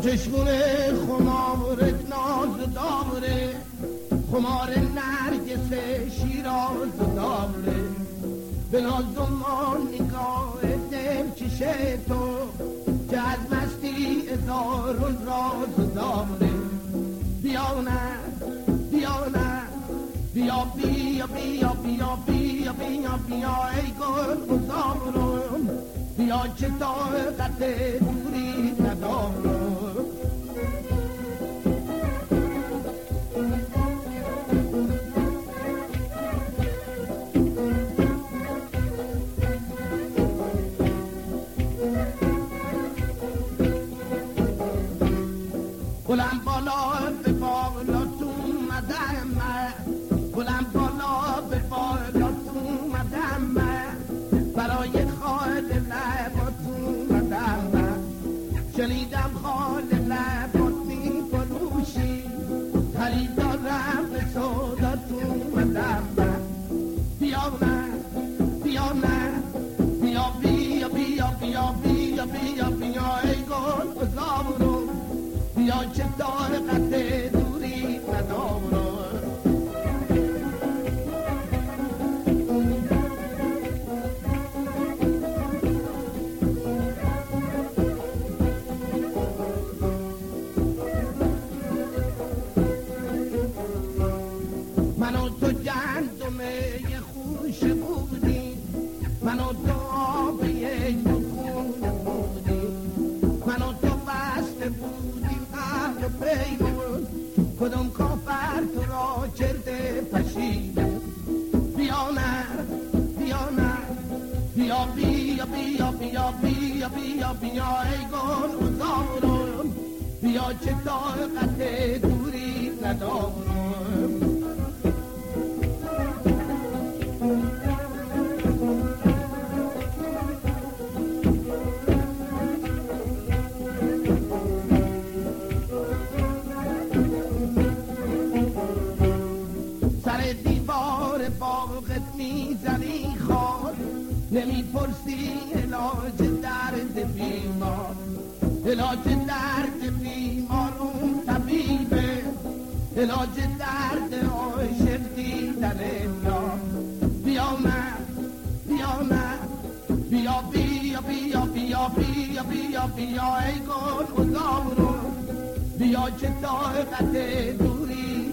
چشمونه خمار ناز داره خمار نرگس شیراز داره به ناز و نگاه دل چشه تو. که از مستی ازار راز داره بیا نه بیا نه. بیا بیا بیا بیا بیا بیا بیا ای گل گذارم بیا که طاقت بالا به بالا تو اومدم من. بلند بالا به بالا تو اومدم من. برای خال لبات اومدم من. شنیدم خال لبات می فروشی خریدارم به سودا تو اومدم من. بیا من بیا من. بیا بیا بیا بیا بیا بیا بیا ای گل گذارم که طاقت دوری ندارم من و تو گندمه خوش بودیم. من و تو بیا بیا بیا بیا بیا بیا ای گل گذارم بیا که دوری ندارم سر دیوار باغت می‌زنی خان نمی‌پرسی علاج درد بیمار علاج درد بیمار اون طبیبه علاج درد عاشق دیدن یار بیا من بیا من بیا بیا بیا بیا بیا بیا بیا ای گل گذارم بیا که طاقت دوری